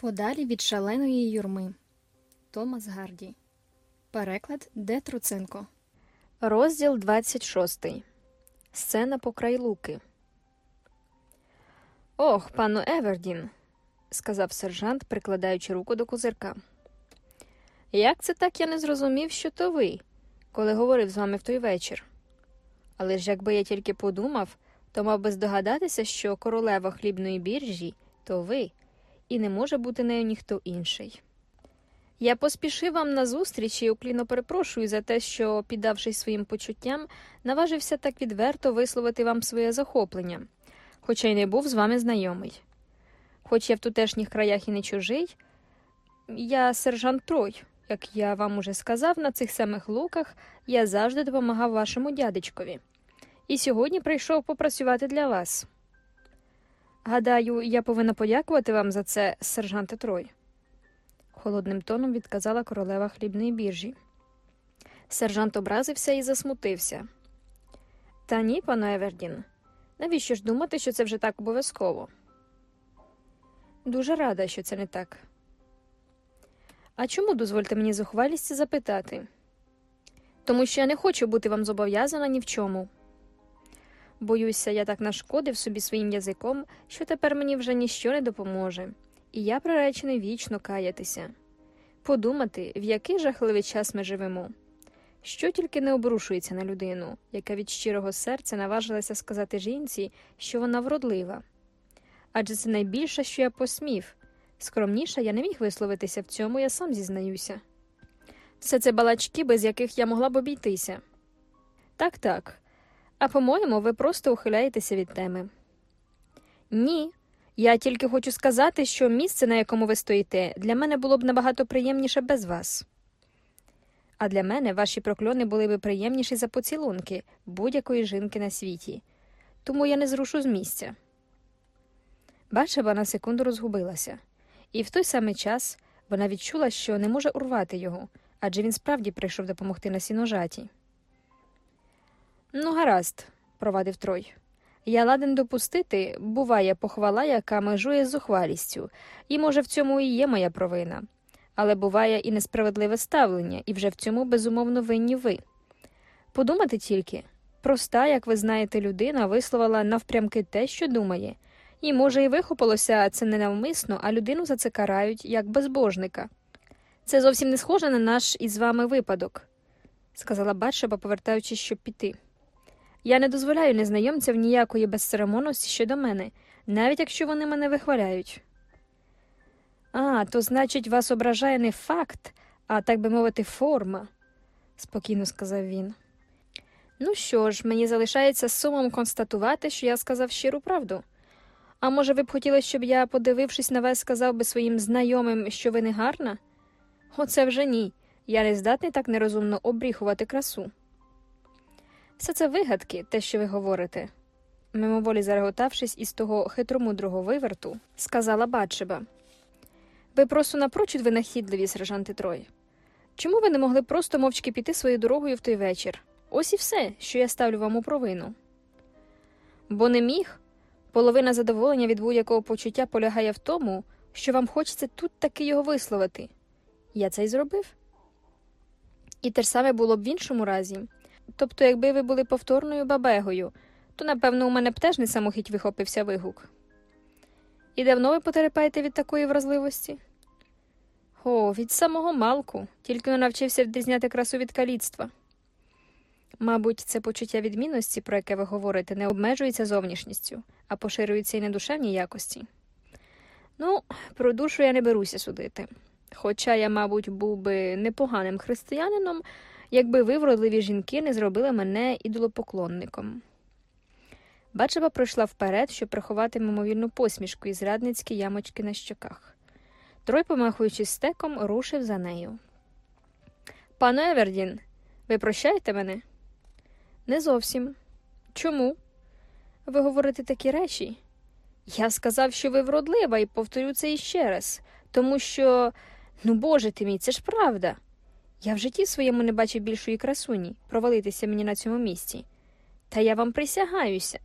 Подалі від шаленої юрми. Томас Гарді. Переклад Де Труценко. Розділ 26. Сцена покрай луки. Ох, пану Евердін, сказав сержант, прикладаючи руку до козирка. Як це так я не зрозумів, що то ви, коли говорив з вами в той вечір? Але ж якби я тільки подумав, то мав би здогадатися, що королева хлібної біржі то ви, і не може бути нею ніхто інший. Я поспішив вам на зустріч і укліно перепрошую за те, що, піддавшись своїм почуттям, наважився так відверто висловити вам своє захоплення, хоча й не був з вами знайомий. Хоч я в тутешніх краях і не чужий, я сержант Трой. Як я вам уже сказав, на цих самих луках я завжди допомагав вашому дядечкові. І сьогодні прийшов попрацювати для вас. Гадаю, я повинна подякувати вам за це, сержанте Трой холодним тоном відказала королева хлібної біржі. Сержант образився і засмутився. Та ні, пане Евердін, навіщо ж думати, що це вже так обов'язково? Дуже рада, що це не так. А чому дозвольте мені зухвалісті запитати? Тому що я не хочу бути вам зобов'язана ні в чому. Боюся, я так нашкодив собі своїм язиком, що тепер мені вже ніщо не допоможе і я приречений вічно каятися. Подумати, в який жахливий час ми живемо, що тільки не обрушується на людину, яка від щирого серця наважилася сказати жінці, що вона вродлива. Адже це найбільше, що я посмів. Скромніше я не міг висловитися в цьому, я сам зізнаюся. Все це балачки, без яких я могла б обійтися. Так, так. А по-моєму, ви просто ухиляєтеся від теми. Ні, я тільки хочу сказати, що місце, на якому ви стоїте, для мене було б набагато приємніше без вас. А для мене ваші прокльони були б приємніші за поцілунки будь-якої жінки на світі, тому я не зрушу з місця. Бачева на секунду розгубилася, і в той самий час вона відчула, що не може урвати його, адже він справді прийшов допомогти на сіножаті. Ну, гаразд, провадив Трой. Я ладен допустити, буває похвала, яка межує з зухвалістю, і, може, в цьому і є моя провина. Але буває і несправедливе ставлення, і вже в цьому безумовно винні ви. Подумати тільки проста, як ви знаєте, людина висловила навпрямки те, що думає, і, може, і вихопилося це не навмисно, а людину за це карають як безбожника. Це зовсім не схоже на наш із вами випадок, сказала Батшеба, повертаючись, щоб піти. Я не дозволяю незнайомцям ніякої безцеремонності щодо мене, навіть якщо вони мене вихваляють. А, то, значить, вас ображає не факт, а так би мовити, форма, спокійно сказав він. Ну що ж, мені залишається сумом констатувати, що я сказав щиру правду. А може, ви б хотіли, щоб я, подивившись на вас, сказав би своїм знайомим, що ви не гарна? Оце вже ні. Я не здатний так нерозумно обріхувати красу. Все це вигадки, те, що ви говорите. Мимоволі зареготавшись із того хитромудрого виверту, сказала Батшеба. Ви просто напрочуд винахідливі, сержанти Трой. Чому ви не могли просто мовчки піти своєю дорогою в той вечір? Ось і все, що я ставлю вам у провину. Бо не міг. Половина задоволення від будь-якого почуття полягає в тому, що вам хочеться тут таки його висловити. Я це й зробив. І те ж саме було б в іншому разі. Тобто, якби ви були повторною бабегою, то, напевно, у мене б теж не самохідь вихопився вигук. І давно ви потерпаєте від такої вразливості? О, від самого малку, тільки не навчився відрізняти красу від каліцтва. Мабуть, це почуття відмінності, про яке ви говорите, не обмежується зовнішністю, а поширюється і на душевній якості. Ну, про душу я не беруся судити. Хоча я, мабуть, був би непоганим християнином, якби ви, вродливі жінки, не зробили мене ідолопоклонником. Бачева пройшла вперед, щоб приховати мимовільну посмішку і зрадницькі ямочки на щоках. Трой, помахуючи стеком, рушив за нею. Пане Евердін, ви прощаєте мене? Не зовсім. Чому? Ви говорите такі речі? Я сказав, що ви вродлива, і повторю це іще раз, тому що, ну боже ти мій, це ж правда. Я в житті своєму не бачив більшої красуні провалитися мені на цьому місці. Та я вам присягаюся.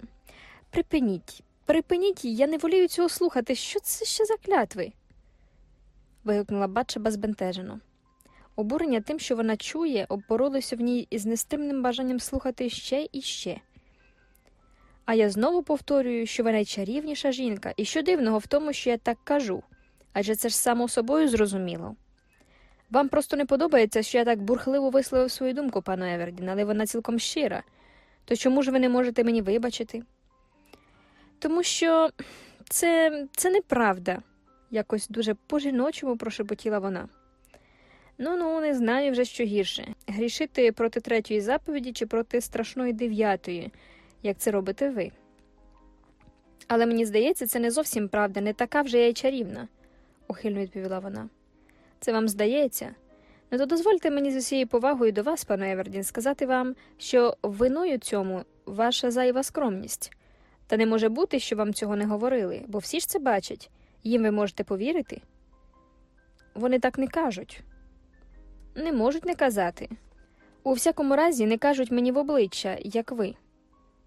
Припиніть, припиніть, я не волію цього слухати. Що це ще за клятви? вигукнула Батшеба збентежено. Обурення тим, що вона чує, обборолося в ній із нестримним бажанням слухати ще і ще. А я знову повторюю, що ви найчарівніша жінка, і що дивного в тому, що я так кажу, адже це ж само собою зрозуміло. Вам просто не подобається, що я так бурхливо висловив свою думку, пану Евердін, але вона цілком щира. То чому ж ви не можете мені вибачити? Тому що це, це неправда, якось дуже по-жіночому прошепотіла вона. Ну ну, не знаю вже що гірше грішити проти третьої заповіді чи проти страшної дев'ятої, як це робите ви. Але мені здається, це не зовсім правда, не така вже я й чарівна, ухильно відповіла вона. Це вам здається? Ну то дозвольте мені з усією повагою до вас, пане Евердін, сказати вам, що виною цьому ваша зайва скромність. Та не може бути, що вам цього не говорили, бо всі ж це бачать. Їм ви можете повірити? Вони так не кажуть. Не можуть не казати. У всякому разі, не кажуть мені в обличчя, як ви,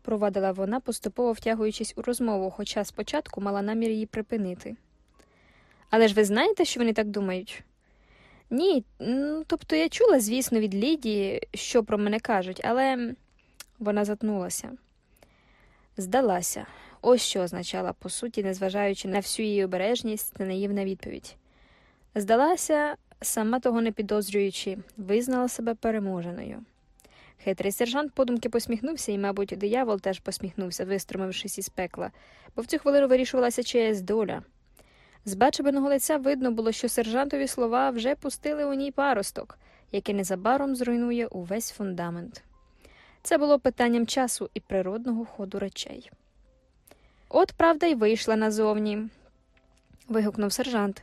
провадила вона, поступово втягуючись у розмову, хоча спочатку мала намір її припинити. Але ж ви знаєте, що вони так думають? Ні, ну, тобто я чула, звісно, від Лідії, що про мене кажуть, але вона затнулася. Здалася, ось що означала, по суті, незважаючи на всю її обережність та наївна відповідь. Здалася, сама того не підозрюючи, визнала себе переможеною. Хитрий сержант подумки посміхнувся, і, мабуть, диявол теж посміхнувся, вистромившись із пекла, бо в цю хвилину вирішувалася чиясь доля. З бачебеного лиця видно було, що сержантові слова вже пустили у ній паросток, який незабаром зруйнує увесь фундамент. Це було питанням часу і природного ходу речей. От правда й вийшла назовні. вигукнув сержант.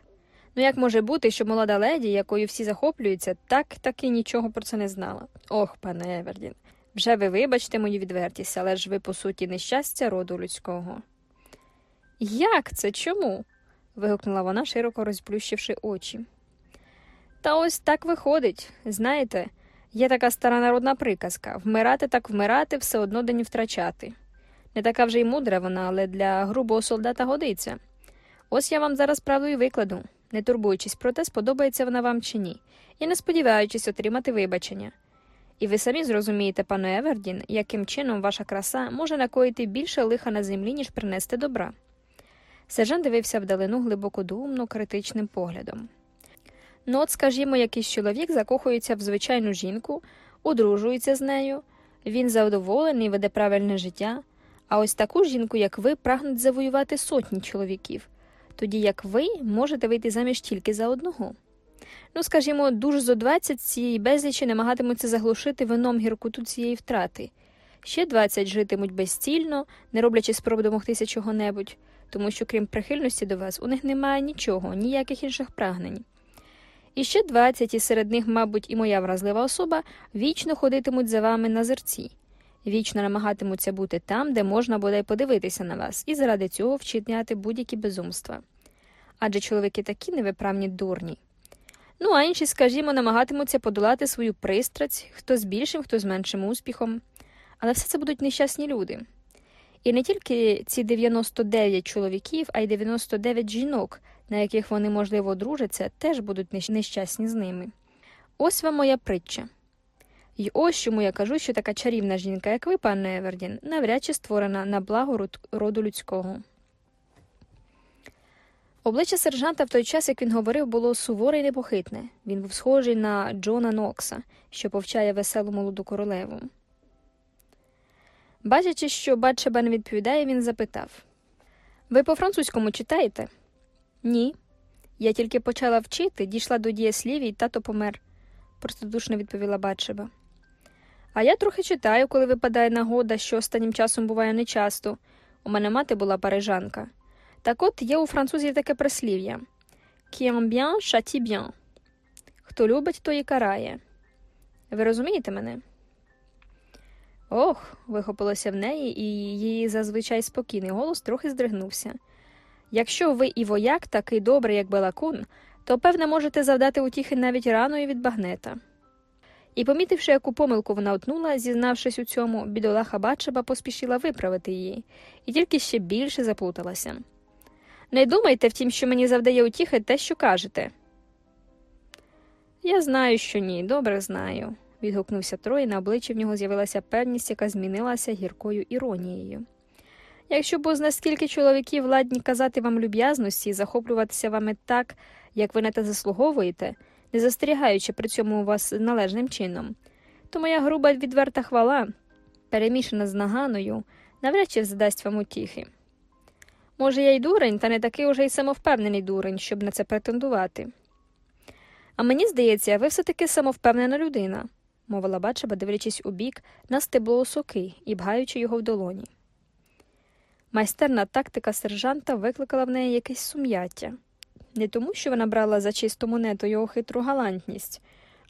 Ну як може бути, що молода леді, якою всі захоплюються, так таки нічого про це не знала. Ох, пане Евердін, вже ви вибачте мою відвертість, але ж ви, по суті, нещастя роду людського. Як це? Чому? Вигукнула вона, широко розплющивши очі. Та ось так виходить. Знаєте, є така стара народна приказка вмирати так вмирати, все одно день втрачати. Не така вже й мудра вона, але для грубого солдата годиться. Ось я вам зараз правду і викладу, не турбуючись про те, сподобається вона вам чи ні, і не сподіваючись отримати вибачення. І ви самі зрозумієте, пане Евердін, яким чином ваша краса може накоїти більше лиха на землі, ніж принести добра. Сержант дивився вдалину глибокодумно, критичним поглядом. Ну, от, скажімо, якийсь чоловік закохується в звичайну жінку, одружується з нею, він задоволений, веде правильне життя, а ось таку жінку, як ви, прагнуть завоювати сотні чоловіків, тоді як ви можете вийти заміж тільки за одного. Ну, скажімо, дуж зо двадцять цієї безлічі намагатимуться заглушити вином гіркоту цієї втрати. Ще двадцять житимуть безцільно, не роблячи спроб домогтися чого-небудь, тому що, крім прихильності до вас, у них немає нічого, ніяких інших прагнень. І ще двадцять, і серед них, мабуть, і моя вразлива особа, вічно ходитимуть за вами на зерці, вічно намагатимуться бути там, де можна бодай подивитися на вас, і заради цього вчиняти будь-які безумства. Адже чоловіки такі невиправні дурні. Ну, а інші, скажімо, намагатимуться подолати свою пристрасть, хто з більшим, хто з меншим успіхом. Але все це будуть нещасні люди. І не тільки ці 99 чоловіків, а й 99 жінок, на яких вони, можливо, одружаться, теж будуть нещасні з ними. Ось вам моя притча. І ось чому я кажу, що така чарівна жінка, як ви, пане Евердін, навряд чи створена на благо роду людського. Обличчя сержанта в той час, як він говорив, було суворе і непохитне. Він був схожий на Джона Нокса, що повчає веселу молоду королеву. Бачачи, що Батшеба не відповідає, він запитав Ви по французькому читаєте? Ні. Я тільки почала вчити, дійшла до дієслів і тато помер, простодушно відповіла Батшеба. А я трохи читаю, коли випадає нагода, що останнім часом буває нечасто. У мене мати була парижанка. Так от є у французів таке прислів'я bien, châtie bien. Хто любить, то і карає. Ви розумієте мене? Ох, вихопилося в неї, і її зазвичай спокійний голос трохи здригнувся. Якщо ви і вояк такий добрий, як Белакун, то, певне, можете завдати утіхи навіть раною від багнета. І, помітивши, яку помилку вона утнула, зізнавшись у цьому, бідолаха Бачеба поспішила виправити її, і тільки ще більше заплуталася. Не думайте, втім, що мені завдає утіхи те, що кажете, Я знаю, що ні, добре знаю, відгукнувся Трой, на обличчі в нього з'явилася певність, яка змінилася гіркою іронією. Якщо б настільки чоловіків ладні казати вам люб'язності і захоплюватися вами так, як ви на те заслуговуєте, не застерігаючи при цьому вас належним чином, то моя груба відверта хвала, перемішана з наганою, навряд чи задасть вам утіхи. Може, я й дурень, та не такий уже й самовпевнений дурень, щоб на це претендувати. А мені здається, ви все таки самовпевнена людина, мовила бачаба, дивлячись у бік на стебло осоки і бгаючи його в долоні. Майстерна тактика сержанта викликала в неї якесь сум'яття. Не тому, що вона брала за чисту монету його хитру галантність,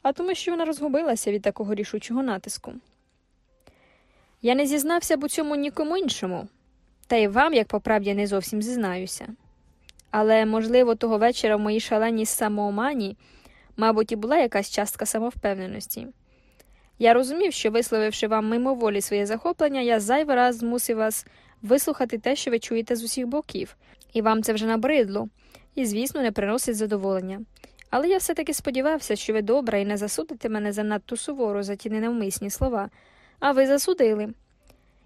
а тому, що вона розгубилася від такого рішучого натиску. Я не зізнався б у цьому нікому іншому, та й вам, як по правді, не зовсім зізнаюся. Але, можливо, того вечора в моїй шаленій самоомані, мабуть, і була якась частка самовпевненості. Я розумів, що, висловивши вам мимоволі своє захоплення, я зайвий раз змусив вас вислухати те, що ви чуєте з усіх боків, і вам це вже набридло, і, звісно, не приносить задоволення. Але я все таки сподівався, що ви добра і не засудите мене занадто суворо за ті ненавмисні слова, а ви засудили.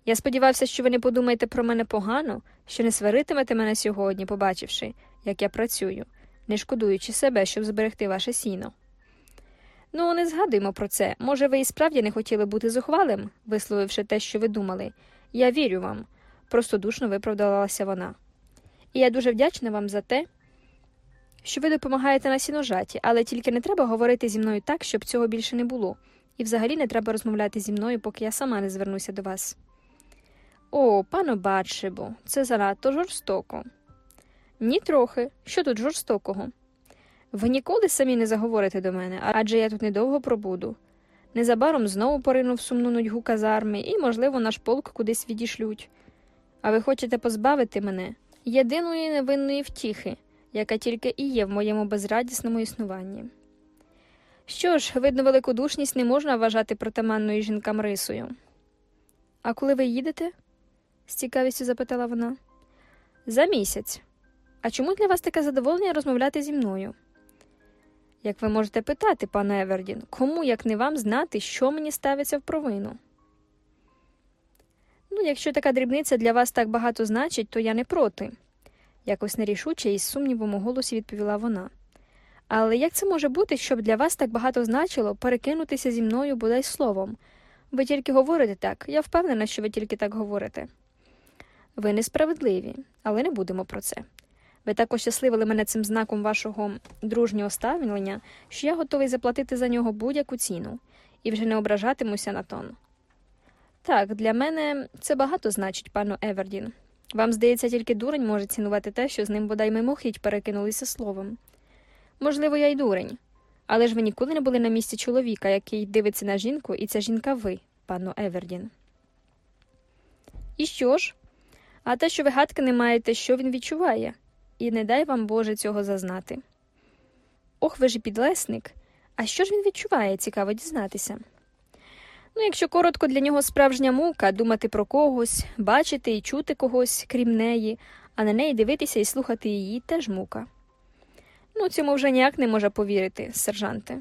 Я сподівався, що ви не подумаєте про мене погано, що не сваритимете мене сьогодні, побачивши, як я працюю, не шкодуючи себе, щоб зберегти ваше сіно. Ну, не згадуємо про це. Може, ви і справді не хотіли бути зухвалим, висловивши те, що ви думали. Я вірю вам, простодушно виправдалася вона. І я дуже вдячна вам за те, що ви допомагаєте на сіножаті, але тільки не треба говорити зі мною так, щоб цього більше не було, і взагалі не треба розмовляти зі мною, поки я сама не звернуся до вас. О, пане Батшибо, це занадто жорстоко. Ні трохи. Що тут жорстокого? Ви ніколи самі не заговорите до мене, адже я тут недовго пробуду. Незабаром знову порину в сумну нудьгу казарми, і, можливо, наш полк кудись відішлють. А ви хочете позбавити мене єдиної невинної втіхи, яка тільки і є в моєму безрадісному існуванні. Що ж, видно, великодушність не можна вважати протаманною жінкам рисою. А коли ви їдете? з цікавістю запитала вона. За місяць. А чому для вас таке задоволення розмовляти зі мною? Як ви можете питати, пане Евердін, кому, як не вам, знати, що мені ставиться в провину? Ну, якщо така дрібниця для вас так багато значить, то я не проти, якось нерішуче і з сумнівом у голосі відповіла вона. Але як це може бути, щоб для вас так багато значило перекинутися зі мною бодай словом? Ви тільки говорите так, я впевнена, що ви тільки так говорите. Ви несправедливі, але не будемо про це. Ви так ощасливили мене цим знаком вашого дружнього ставлення, що я готовий заплатити за нього будь-яку ціну і вже не ображатимуся на тон. Так, для мене це багато значить, пану Евердін. Вам здається, тільки дурень може цінувати те, що з ним бодай мимохідь перекинулися словом. Можливо, я й дурень, але ж ви ніколи не були на місці чоловіка, який дивиться на жінку, і ця жінка ви, пану Евердін. І що ж? А те, що ви гадки не маєте, що він відчуває, і не дай вам Боже цього зазнати. Ох, ви ж підлесник. А що ж він відчуває, цікаво дізнатися. Ну, якщо коротко для нього справжня мука думати про когось, бачити і чути когось, крім неї, а на неї дивитися і слухати її теж мука. Ну, цьому вже ніяк не може повірити, сержанте,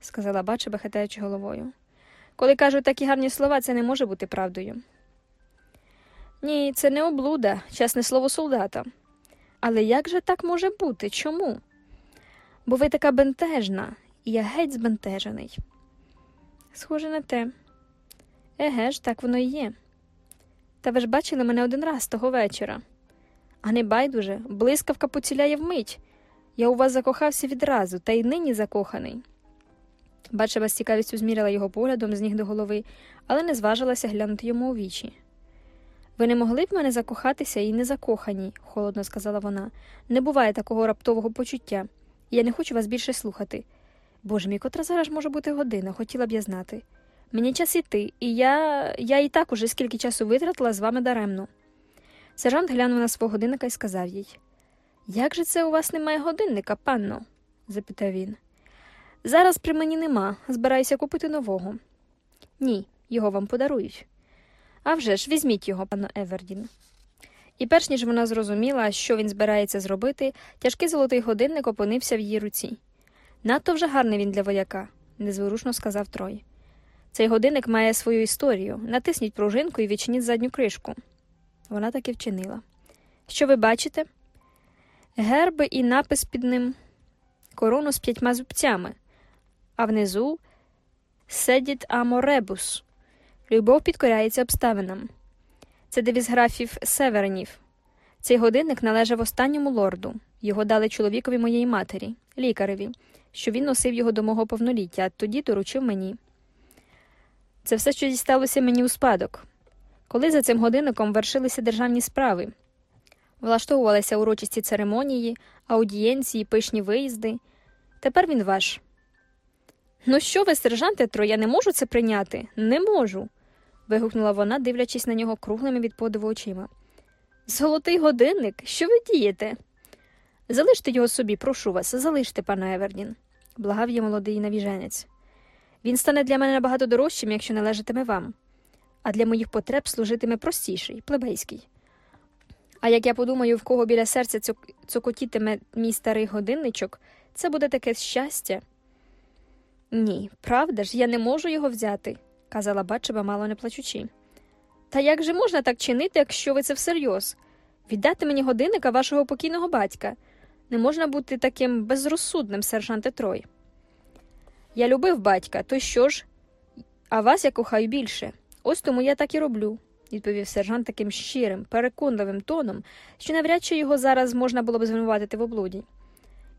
сказала бачаба, хитаючи головою. Коли кажуть такі гарні слова, це не може бути правдою. Ні, це не облуда, чесне слово солдата. Але як же так може бути? Чому? Бо ви така бентежна, і я геть збентежений. Схоже на те. Еге ж, так воно і є. Та ви ж бачили мене один раз того вечора. А не байдуже, блискавка поціляє вмить. Я у вас закохався відразу, та й нині закоханий. Бачива з цікавістю зміряла його поглядом з ніг до голови, але не зважилася глянути йому у вічі. Ви не могли б мене закохатися і не закохані, холодно сказала вона. Не буває такого раптового почуття. Я не хочу вас більше слухати. Боже мій, котра зараз може бути година, хотіла б я знати. Мені час іти, і я я і так уже скільки часу витратила з вами даремно. Сержант глянув на свого годинника і сказав їй Як же це у вас немає годинника, панно? запитав він. Зараз при мені нема, збираюся купити нового. Ні, його вам подарують. А вже ж, візьміть його, панно Евердін. І перш ніж вона зрозуміла, що він збирається зробити, тяжкий золотий годинник опинився в її руці. Надто вже гарний він для вояка, незворушно сказав Трой. Цей годинник має свою історію. Натисніть пружинку і відчиніть задню кришку. Вона так і вчинила. Що ви бачите? Герби і напис під ним корону з п'ятьма зубцями, а внизу Седіт аморебус. Любов підкоряється обставинам. Це девіз графів Северинів. Цей годинник належав останньому лорду. Його дали чоловікові моєї матері, лікареві, що він носив його до мого повноліття, а тоді доручив мені. Це все, що дісталося мені у спадок. Коли за цим годинником вершилися державні справи, влаштовувалися урочисті церемонії, аудієнції, пишні виїзди. Тепер він ваш. Ну що ви, сержанте Тро, я не можу це прийняти? Не можу. Вигукнула вона, дивлячись на нього круглими від подиву очима. Золотий годинник, що ви дієте? Залиште його собі, прошу вас, залиште, пане Евердін, благав її молодий навіженець. Він стане для мене набагато дорожчим, якщо належатиме вам, а для моїх потреб служитиме простіший, плебейський. А як я подумаю, в кого біля серця цок- цокотітиме мій старий годинничок, це буде таке щастя. Ні, правда ж, я не можу його взяти, казала Бачеба, мало не плачучи. Та як же можна так чинити, якщо ви це всерйоз? Віддати мені годинника вашого покійного батька. Не можна бути таким безрозсудним, сержанте Трой. Я любив батька, то що ж? А вас я кохаю більше. Ось тому я так і роблю, відповів сержант таким щирим, переконливим тоном, що навряд чи його зараз можна було б звинуватити в облуді.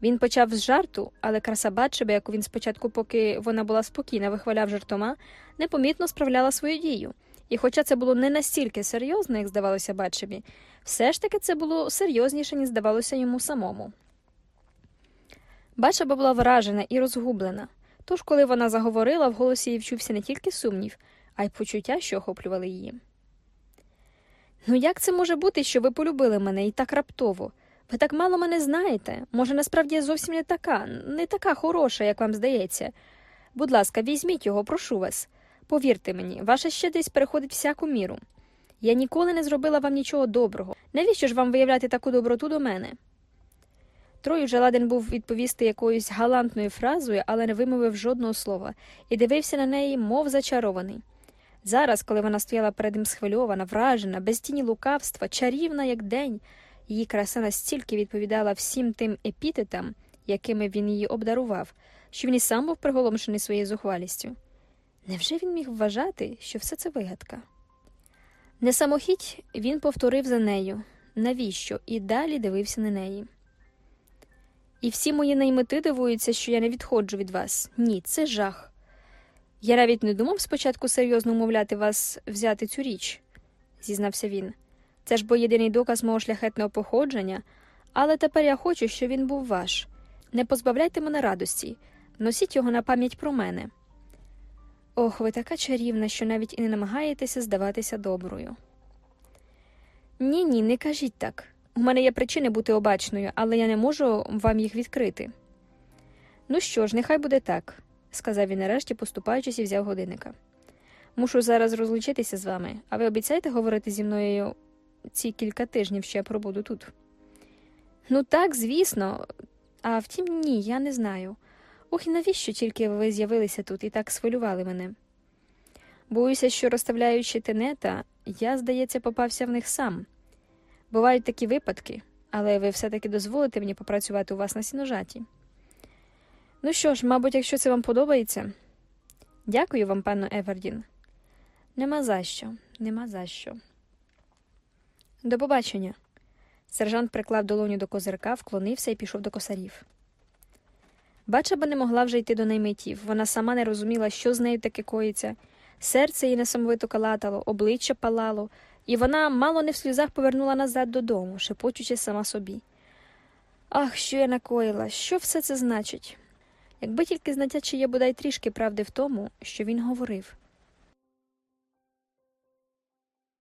Він почав з жарту, але краса Батшеби, яку він спочатку, поки вона була спокійна, вихваляв жартома, непомітно справляла свою дію. І хоча це було не настільки серйозно, як здавалося Батшебі, все ж таки це було серйозніше, ніж здавалося йому самому. Батшеба була вражена і розгублена. Тож, коли вона заговорила, в голосі її вчувся не тільки сумнів, а й почуття, що охоплювали її. Ну, як це може бути, що ви полюбили мене і так раптово? Ви так мало мене знаєте. Може, насправді я зовсім не така, не така хороша, як вам здається. Будь ласка, візьміть його, прошу вас. Повірте мені, ваша щедрість переходить всяку міру. Я ніколи не зробила вам нічого доброго. Навіщо ж вам виявляти таку доброту до мене? Трой уже ладен був відповісти якоюсь галантною фразою, але не вимовив жодного слова, і дивився на неї, мов зачарований. Зараз, коли вона стояла перед ним схвильована, вражена, без тіні лукавства, чарівна, як день, її краса настільки відповідала всім тим епітетам, якими він її обдарував, що він і сам був приголомшений своєю зухвалістю. Невже він міг вважати, що все це вигадка? Не самохідь він повторив за нею навіщо, і далі дивився на неї. І всі мої наймити дивуються, що я не відходжу від вас. Ні, це жах. Я навіть не думав спочатку серйозно умовляти вас взяти цю річ, зізнався він. Це ж бо єдиний доказ мого шляхетного походження, але тепер я хочу, щоб він був ваш. Не позбавляйте мене радості, носіть його на пам'ять про мене. Ох, ви така чарівна, що навіть і не намагаєтеся здаватися доброю. Ні, ні, не кажіть так. У мене є причини бути обачною, але я не можу вам їх відкрити. Ну що ж, нехай буде так, сказав він нарешті, поступаючись і взяв годинника. Мушу зараз розлучитися з вами, а ви обіцяєте говорити зі мною ці кілька тижнів, я пробуду тут? Ну так, звісно, а втім, ні, я не знаю. Ох, і навіщо тільки ви з'явилися тут і так схвилювали мене? Боюся, що розставляючи тенета, я, здається, попався в них сам. Бувають такі випадки, але ви все-таки дозволите мені попрацювати у вас на сіножаті. Ну що ж, мабуть, якщо це вам подобається. Дякую вам, пану Евердін. Нема за що, нема за що. До побачення. Сержант приклав долоню до козирка, вклонився і пішов до косарів. Бачаба не могла вже йти до наймитів. Вона сама не розуміла, що з нею таке коїться. Серце її несамовито калатало, обличчя палало, і вона мало не в сльозах повернула назад додому, шепочучи сама собі. Ах, що я накоїла, що все це значить? Якби тільки знаття, чи є бодай трішки правди в тому, що він говорив.